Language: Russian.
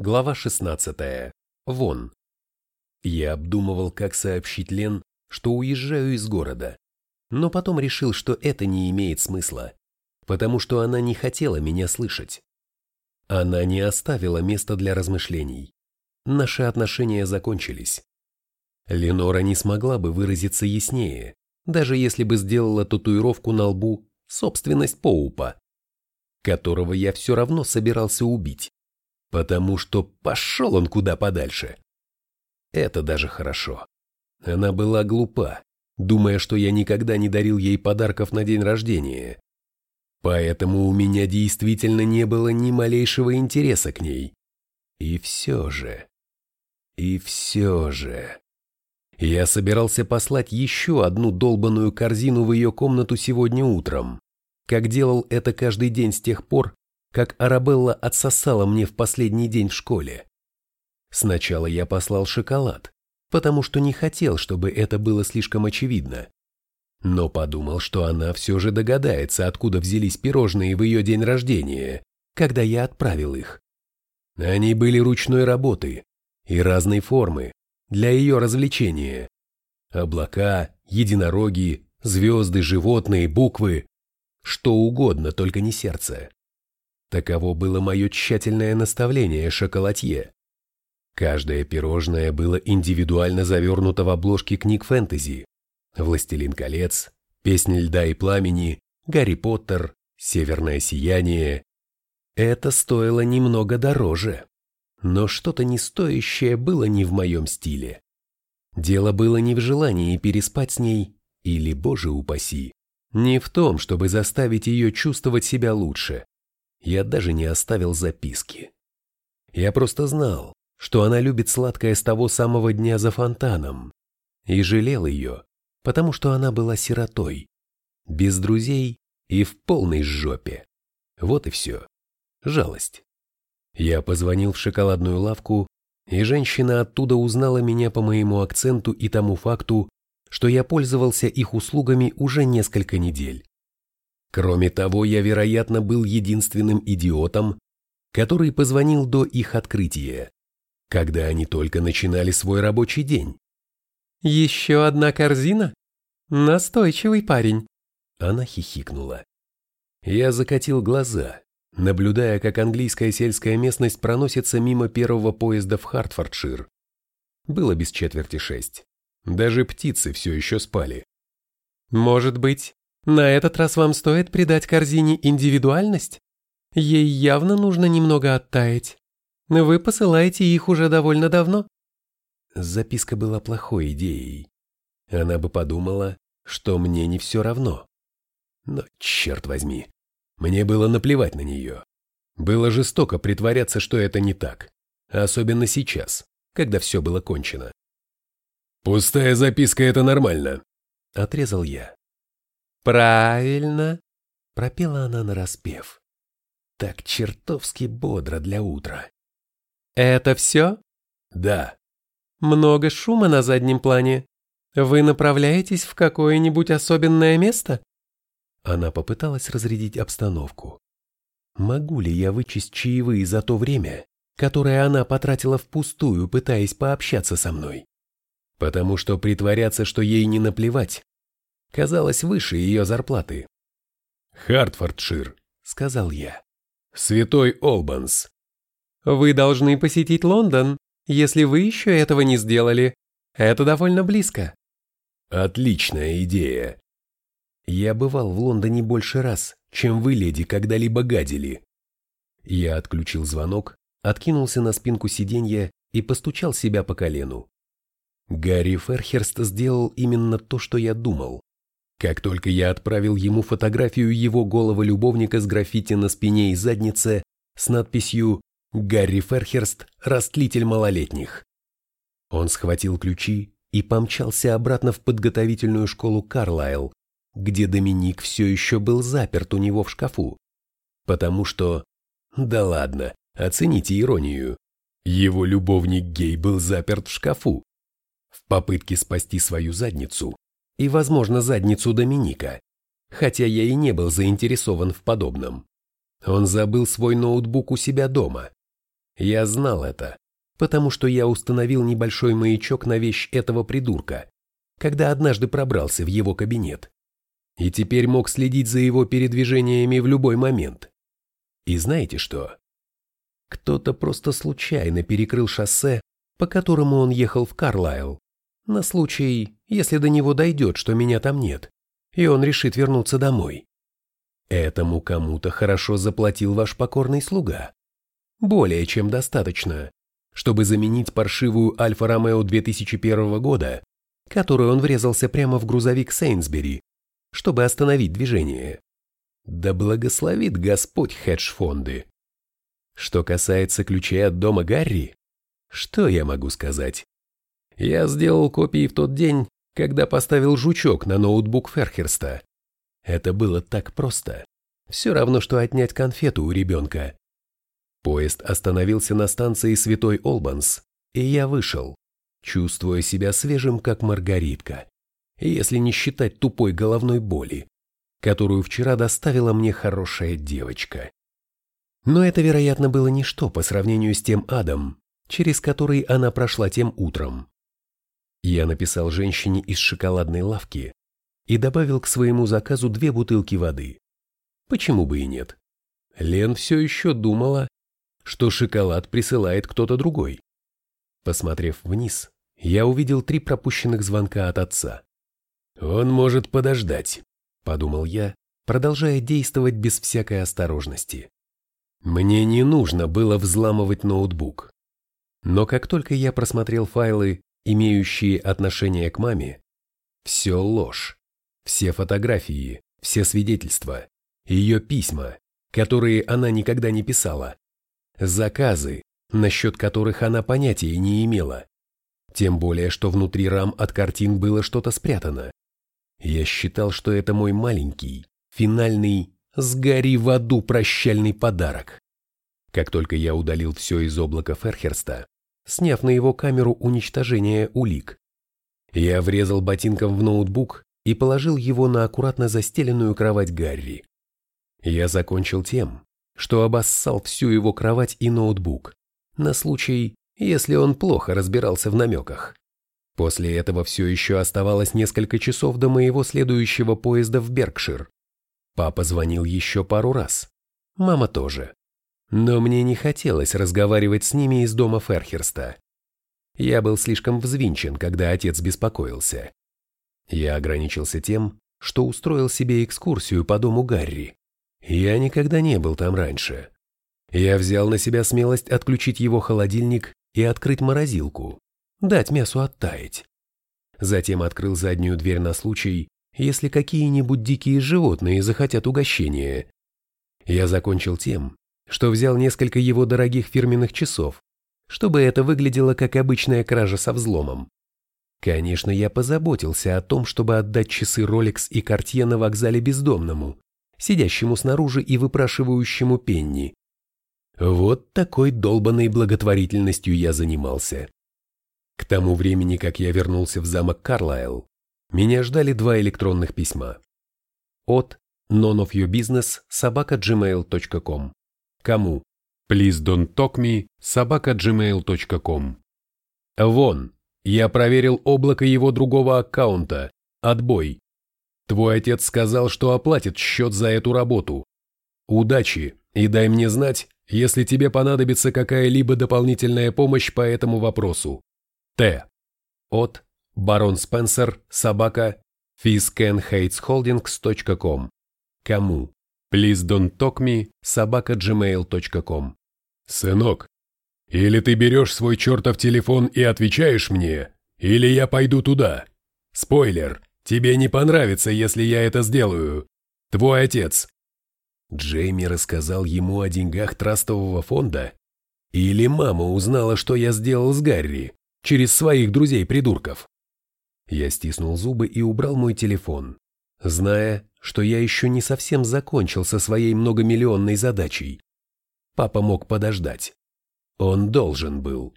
Глава 16. Вон. Я обдумывал, как сообщить Лен, что уезжаю из города, но потом решил, что это не имеет смысла, потому что она не хотела меня слышать. Она не оставила места для размышлений. Наши отношения закончились. Ленора не смогла бы выразиться яснее, даже если бы сделала татуировку на лбу «собственность Поупа», которого я все равно собирался убить потому что пошел он куда подальше. Это даже хорошо. Она была глупа, думая, что я никогда не дарил ей подарков на день рождения. Поэтому у меня действительно не было ни малейшего интереса к ней. И все же... И все же... Я собирался послать еще одну долбанную корзину в ее комнату сегодня утром, как делал это каждый день с тех пор, как Арабелла отсосала мне в последний день в школе. Сначала я послал шоколад, потому что не хотел, чтобы это было слишком очевидно. Но подумал, что она все же догадается, откуда взялись пирожные в ее день рождения, когда я отправил их. Они были ручной работы и разной формы, для ее развлечения. Облака, единороги, звезды, животные, буквы. Что угодно, только не сердце. Таково было мое тщательное наставление шоколадье. Каждое пирожное было индивидуально завернуто в обложки книг фэнтези. «Властелин колец», «Песнь льда и пламени», «Гарри Поттер», «Северное сияние». Это стоило немного дороже, но что-то не стоящее было не в моем стиле. Дело было не в желании переспать с ней, или, боже упаси, не в том, чтобы заставить ее чувствовать себя лучше. Я даже не оставил записки. Я просто знал, что она любит сладкое с того самого дня за фонтаном, и жалел ее, потому что она была сиротой, без друзей и в полной жопе. Вот и все. Жалость. Я позвонил в шоколадную лавку, и женщина оттуда узнала меня по моему акценту и тому факту, что я пользовался их услугами уже несколько недель. Кроме того, я, вероятно, был единственным идиотом, который позвонил до их открытия, когда они только начинали свой рабочий день. «Еще одна корзина? Настойчивый парень!» Она хихикнула. Я закатил глаза, наблюдая, как английская сельская местность проносится мимо первого поезда в Хартфордшир. Было без четверти шесть. Даже птицы все еще спали. «Может быть, на этот раз вам стоит придать корзине индивидуальность? Ей явно нужно немного оттаять. Вы посылаете их уже довольно давно. Записка была плохой идеей. Она бы подумала, что мне не все равно. Но, черт возьми, мне было наплевать на нее. Было жестоко притворяться, что это не так. Особенно сейчас, когда все было кончено. «Пустая записка – это нормально», – отрезал я. «Правильно!» — пропела она нараспев. Так чертовски бодро для утра. «Это все?» «Да». «Много шума на заднем плане. Вы направляетесь в какое-нибудь особенное место?» Она попыталась разрядить обстановку. Могу ли я вычесть чаевые за то время, которое она потратила впустую, пытаясь пообщаться со мной? Потому что притворяться, что ей не наплевать, казалось выше ее зарплаты. «Хартфордшир», — сказал я. «Святой Олбанс». «Вы должны посетить Лондон, если вы еще этого не сделали. Это довольно близко». «Отличная идея». Я бывал в Лондоне больше раз, чем вы, леди, когда-либо гадили. Я отключил звонок, откинулся на спинку сиденья и постучал себя по колену. Гарри Ферхерст сделал именно то, что я думал. Как только я отправил ему фотографию его голого любовника с граффити на спине и заднице с надписью «Гарри Ферхерст, растлитель малолетних». Он схватил ключи и помчался обратно в подготовительную школу Карлайл, где Доминик все еще был заперт у него в шкафу. Потому что... Да ладно, оцените иронию. Его любовник гей был заперт в шкафу. В попытке спасти свою задницу и, возможно, задницу Доминика, хотя я и не был заинтересован в подобном. Он забыл свой ноутбук у себя дома. Я знал это, потому что я установил небольшой маячок на вещь этого придурка, когда однажды пробрался в его кабинет. И теперь мог следить за его передвижениями в любой момент. И знаете что? Кто-то просто случайно перекрыл шоссе, по которому он ехал в Карлайл, на случай, если до него дойдет, что меня там нет, и он решит вернуться домой. Этому кому-то хорошо заплатил ваш покорный слуга. Более чем достаточно, чтобы заменить паршивую Альфа-Ромео 2001 года, которую он врезался прямо в грузовик Сейнсбери, чтобы остановить движение. Да благословит Господь хедж-фонды. Что касается ключей от дома Гарри, что я могу сказать? Я сделал копии в тот день, когда поставил жучок на ноутбук Ферхерста. Это было так просто. Все равно, что отнять конфету у ребенка. Поезд остановился на станции Святой Олбанс, и я вышел, чувствуя себя свежим, как маргаритка, если не считать тупой головной боли, которую вчера доставила мне хорошая девочка. Но это, вероятно, было ничто по сравнению с тем адом, через который она прошла тем утром. Я написал женщине из шоколадной лавки и добавил к своему заказу две бутылки воды. Почему бы и нет? Лен все еще думала, что шоколад присылает кто-то другой. Посмотрев вниз, я увидел три пропущенных звонка от отца. «Он может подождать», — подумал я, продолжая действовать без всякой осторожности. Мне не нужно было взламывать ноутбук. Но как только я просмотрел файлы, имеющие отношение к маме, все ложь. Все фотографии, все свидетельства, ее письма, которые она никогда не писала, заказы, насчет которых она понятия не имела. Тем более, что внутри рам от картин было что-то спрятано. Я считал, что это мой маленький, финальный «сгори в аду» прощальный подарок. Как только я удалил все из облака Ферхерста, сняв на его камеру уничтожение улик, я врезал ботинком в ноутбук и положил его на аккуратно застеленную кровать Гарри. Я закончил тем, что обоссал всю его кровать и ноутбук, на случай, если он плохо разбирался в намеках. После этого все еще оставалось несколько часов до моего следующего поезда в Беркшир. Папа звонил еще пару раз. Мама тоже. Но мне не хотелось разговаривать с ними из дома Ферхерста. Я был слишком взвинчен, когда отец беспокоился. Я ограничился тем, что устроил себе экскурсию по дому Гарри. Я никогда не был там раньше. Я взял на себя смелость отключить его холодильник и открыть морозилку, дать мясу оттаять. Затем открыл заднюю дверь на случай, если какие-нибудь дикие животные захотят угощения. Я закончил тем, что взял несколько его дорогих фирменных часов, чтобы это выглядело как обычная кража со взломом. Конечно, я позаботился о том, чтобы отдать часы Rolex и Cartier на вокзале бездомному, сидящему снаружи и выпрашивающему пенни. Вот такой долбанной благотворительностью я занимался. К тому времени, как я вернулся в замок Карлайл, меня ждали два электронных письма. От noneofyourbusiness собака gmail.com Кому? Please don't talk me собака gmail.com Вон, я проверил облако его другого аккаунта. Отбой. Твой отец сказал, что оплатит счет за эту работу. Удачи и дай мне знать, если тебе понадобится какая-либо дополнительная помощь по этому вопросу. Т. От Барон Спенсер, собака, fiskenhatesholdings.com. Кому? Please don't talk me, собака gmail.com. Сынок, или ты берешь свой чертов телефон и отвечаешь мне, или я пойду туда. Спойлер, Тебе не понравится, если я это сделаю. Твой отец». Джейми рассказал ему о деньгах трастового фонда? Или мама узнала, что я сделал с Гарри, через своих друзей-придурков? Я стиснул зубы и убрал мой телефон, зная, что я еще не совсем закончил со своей многомиллионной задачей. Папа мог подождать. Он должен был.